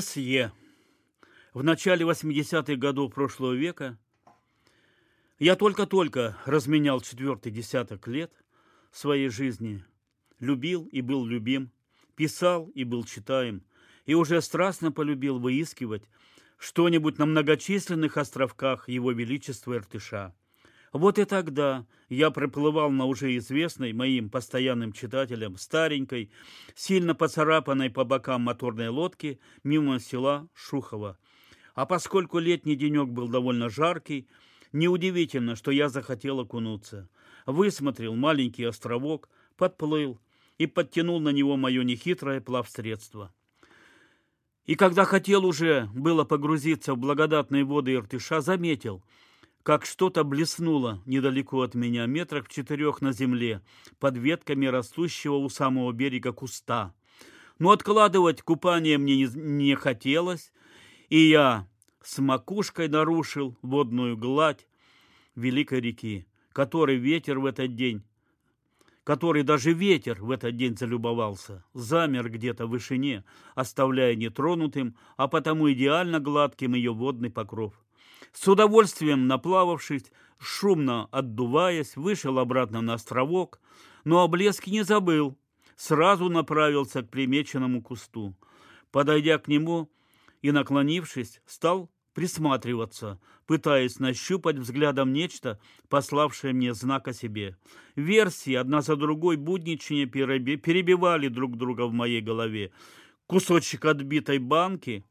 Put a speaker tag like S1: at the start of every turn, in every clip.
S1: С.Е. В начале 80-х годов прошлого века я только-только разменял четвертый десяток лет своей жизни, любил и был любим, писал и был читаем, и уже страстно полюбил выискивать что-нибудь на многочисленных островках Его Величества Иртыша. Вот и тогда я проплывал на уже известной моим постоянным читателям старенькой, сильно поцарапанной по бокам моторной лодки мимо села Шухово. А поскольку летний денек был довольно жаркий, неудивительно, что я захотел окунуться. Высмотрел маленький островок, подплыл и подтянул на него мое нехитрое плавсредство. И когда хотел уже было погрузиться в благодатные воды Иртыша, заметил – как что-то блеснуло недалеко от меня, метрах в четырех на земле, под ветками растущего у самого берега куста. Но откладывать купание мне не, не хотелось, и я с макушкой нарушил водную гладь великой реки, которой ветер в этот день, который даже ветер в этот день залюбовался, замер где-то в вышине, оставляя нетронутым, а потому идеально гладким ее водный покров. С удовольствием наплававшись, шумно отдуваясь, вышел обратно на островок, но о не забыл, сразу направился к примеченному кусту. Подойдя к нему и наклонившись, стал присматриваться, пытаясь нащупать взглядом нечто, пославшее мне знак о себе. Версии одна за другой будничнее перебивали друг друга в моей голове. Кусочек отбитой банки,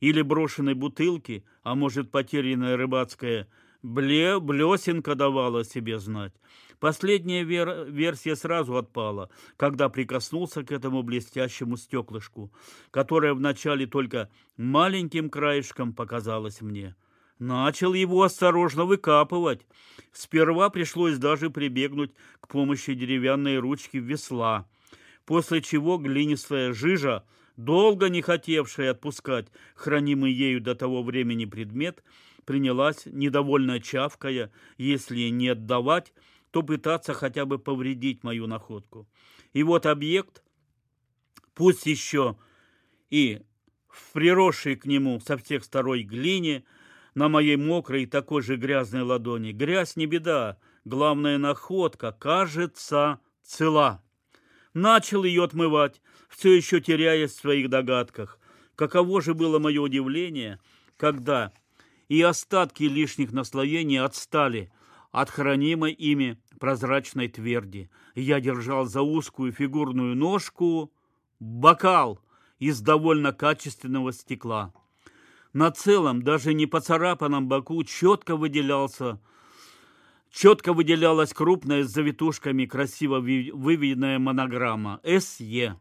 S1: или брошенной бутылки, а может, потерянная рыбацкая бле, блесенка давала себе знать. Последняя вер, версия сразу отпала, когда прикоснулся к этому блестящему стеклышку, которое вначале только маленьким краешком показалось мне. Начал его осторожно выкапывать. Сперва пришлось даже прибегнуть к помощи деревянной ручки весла, после чего глинистая жижа долго не хотевшая отпускать хранимый ею до того времени предмет, принялась, недовольно чавкая, если не отдавать, то пытаться хотя бы повредить мою находку. И вот объект, пусть еще и в приросшей к нему со всех сторон глине, на моей мокрой такой же грязной ладони. Грязь не беда, главная находка, кажется, цела. Начал ее отмывать, все еще теряясь в своих догадках. Каково же было мое удивление, когда и остатки лишних наслоений отстали от хранимой ими прозрачной тверди. Я держал за узкую фигурную ножку бокал из довольно качественного стекла. На целом, даже не поцарапанном боку, четко выделялся четко выделялась крупная с завитушками красиво выведенная монограмма «СЕ»,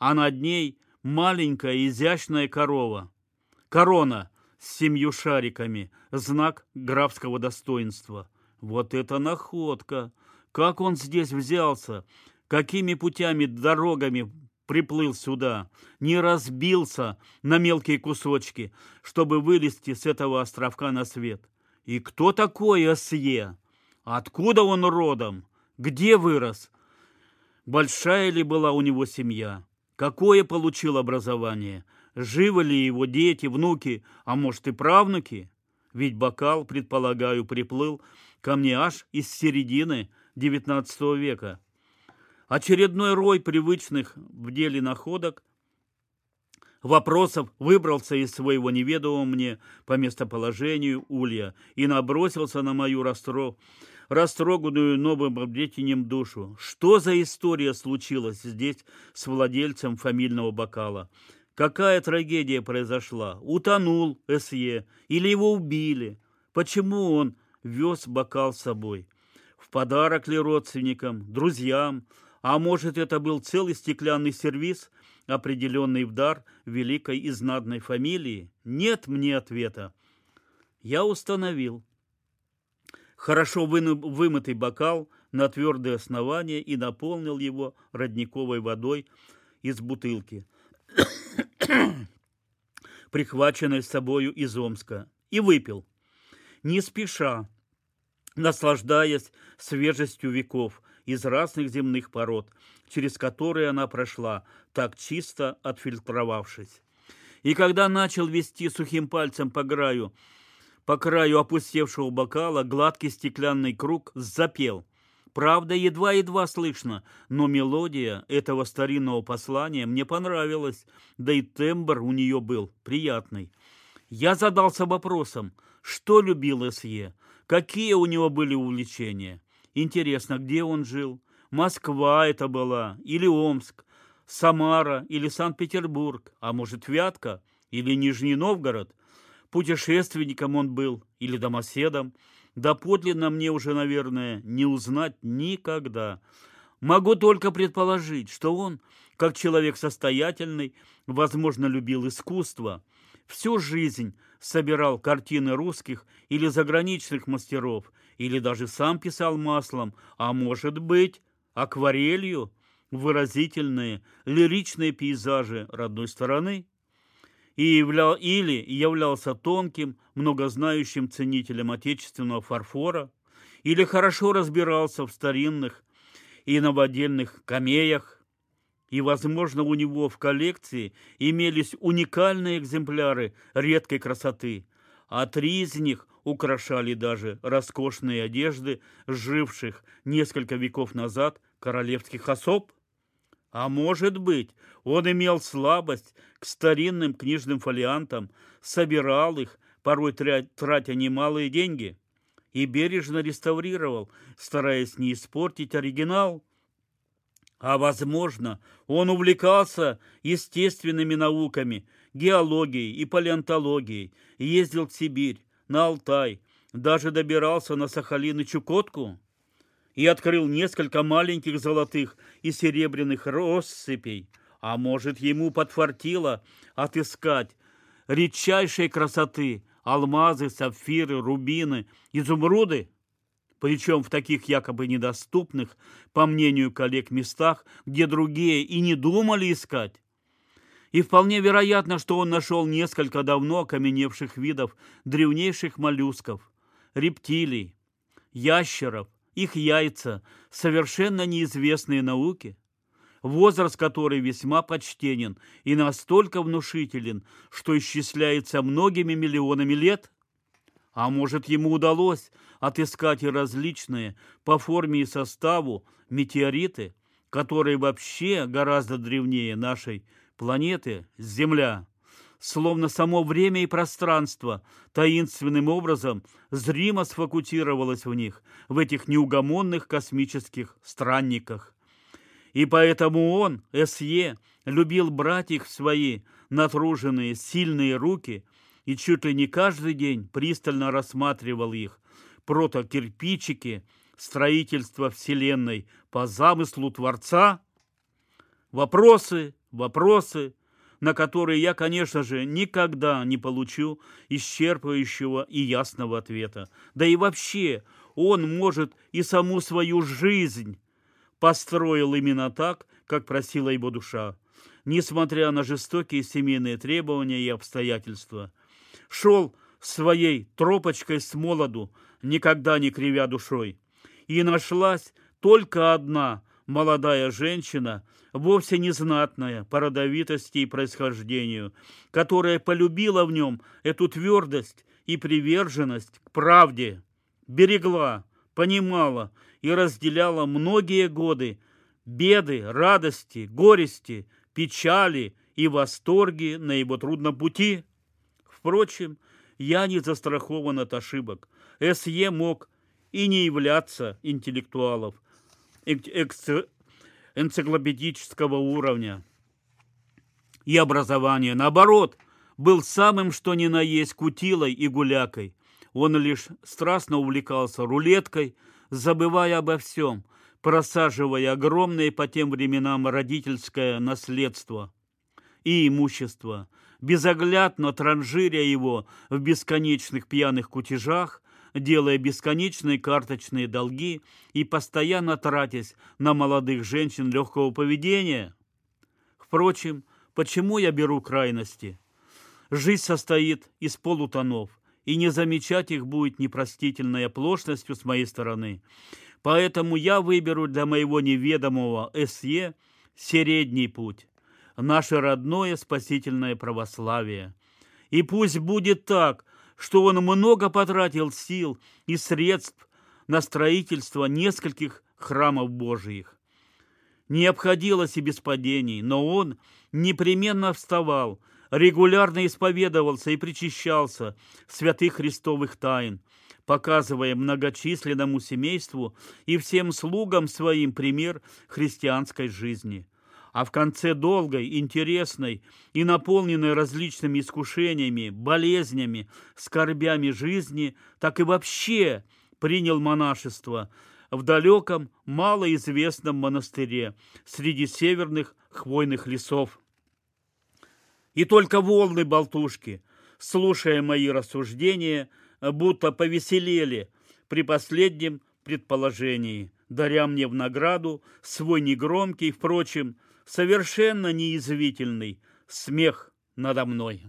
S1: а над ней маленькая изящная корова. Корона с семью шариками, знак графского достоинства. Вот это находка! Как он здесь взялся? Какими путями, дорогами приплыл сюда? Не разбился на мелкие кусочки, чтобы вылезти с этого островка на свет. И кто такой Осье? Откуда он родом? Где вырос? Большая ли была у него семья? Какое получил образование? Живы ли его дети, внуки, а может и правнуки? Ведь бокал, предполагаю, приплыл ко мне аж из середины XIX века. Очередной рой привычных в деле находок вопросов выбрался из своего неведомого мне по местоположению улья и набросился на мою расстро растроганную новым обретением душу. Что за история случилась здесь с владельцем фамильного бокала? Какая трагедия произошла? Утонул С.Е. или его убили? Почему он вез бокал с собой? В подарок ли родственникам, друзьям? А может, это был целый стеклянный сервиз, определенный в дар великой и знатной фамилии? Нет мне ответа. Я установил, хорошо вымытый бокал на твердое основание и наполнил его родниковой водой из бутылки, прихваченной с собою из Омска, и выпил. Не спеша, наслаждаясь свежестью веков из разных земных пород, через которые она прошла, так чисто отфильтровавшись. И когда начал вести сухим пальцем по краю, по краю опустевшего бокала, гладкий стеклянный круг запел. Правда, едва-едва слышно, но мелодия этого старинного послания мне понравилась, да и тембр у нее был приятный. Я задался вопросом, что любил С.Е., какие у него были увлечения. Интересно, где он жил? Москва это была или Омск, Самара или Санкт-Петербург, а может Вятка или Нижний Новгород. Путешественником он был или домоседом. Да подлинно мне уже, наверное, не узнать никогда. Могу только предположить, что он, как человек состоятельный, возможно, любил искусство. Всю жизнь собирал картины русских или заграничных мастеров, или даже сам писал маслом, а может быть, акварелью выразительные лиричные пейзажи родной стороны и являл, или являлся тонким, многознающим ценителем отечественного фарфора, или хорошо разбирался в старинных и новодельных камеях, и, возможно, у него в коллекции имелись уникальные экземпляры редкой красоты, а три из них украшали даже роскошные одежды живших несколько веков назад королевских особ. А может быть, он имел слабость к старинным книжным фолиантам, собирал их, порой тратя немалые деньги, и бережно реставрировал, стараясь не испортить оригинал. А, возможно, он увлекался естественными науками, геологией и палеонтологией, ездил в Сибирь, на Алтай, даже добирался на Сахалин и Чукотку и открыл несколько маленьких золотых и серебряных россыпей, а может, ему подфартило отыскать редчайшей красоты алмазы, сапфиры, рубины, изумруды, причем в таких якобы недоступных, по мнению коллег, местах, где другие и не думали искать. И вполне вероятно, что он нашел несколько давно окаменевших видов древнейших моллюсков, рептилий, ящеров, их яйца, совершенно неизвестные науке, возраст которой весьма почтенен и настолько внушителен, что исчисляется многими миллионами лет? А может, ему удалось отыскать и различные по форме и составу метеориты, которые вообще гораздо древнее нашей планеты Земля, словно само время и пространство таинственным образом зримо сфокусировалось в них, в этих неугомонных космических странниках. И поэтому он, С.Е., любил брать их в свои натруженные сильные руки и чуть ли не каждый день пристально рассматривал их, протокирпичики, строительство Вселенной по замыслу Творца. Вопросы, вопросы, на которые я, конечно же, никогда не получу исчерпывающего и ясного ответа. Да и вообще, он может и саму свою жизнь построил именно так, как просила его душа, несмотря на жестокие семейные требования и обстоятельства. Шел своей тропочкой с молоду, никогда не кривя душой. И нашлась только одна молодая женщина, вовсе не знатная по родовитости и происхождению, которая полюбила в нем эту твердость и приверженность к правде, берегла, понимала и разделяла многие годы беды, радости, горести, печали и восторги на его трудном пути. Впрочем, я не застрахован от ошибок. С.Е. мог и не являться интеллектуалов энциклопедического уровня и образования. Наоборот, был самым что ни на есть кутилой и гулякой. Он лишь страстно увлекался рулеткой, забывая обо всем, просаживая огромное по тем временам родительское наследство и имущество, безоглядно транжиря его в бесконечных пьяных кутежах, делая бесконечные карточные долги и постоянно тратясь на молодых женщин легкого поведения. Впрочем, почему я беру крайности? Жизнь состоит из полутонов, и не замечать их будет непростительной оплошностью с моей стороны. Поэтому я выберу для моего неведомого СЕ средний путь. наше родное спасительное православие. И пусть будет так, что он много потратил сил и средств на строительство нескольких храмов Божиих. Не обходилось и без падений, но он непременно вставал, регулярно исповедовался и причащался святых христовых тайн, показывая многочисленному семейству и всем слугам своим пример христианской жизни. А в конце долгой, интересной и наполненной различными искушениями, болезнями, скорбями жизни, так и вообще принял монашество в далеком, малоизвестном монастыре среди северных хвойных лесов. И только волны болтушки, слушая мои рассуждения, будто повеселели при последнем предположении, даря мне в награду свой негромкий, впрочем, совершенно неизвительный смех надо мной.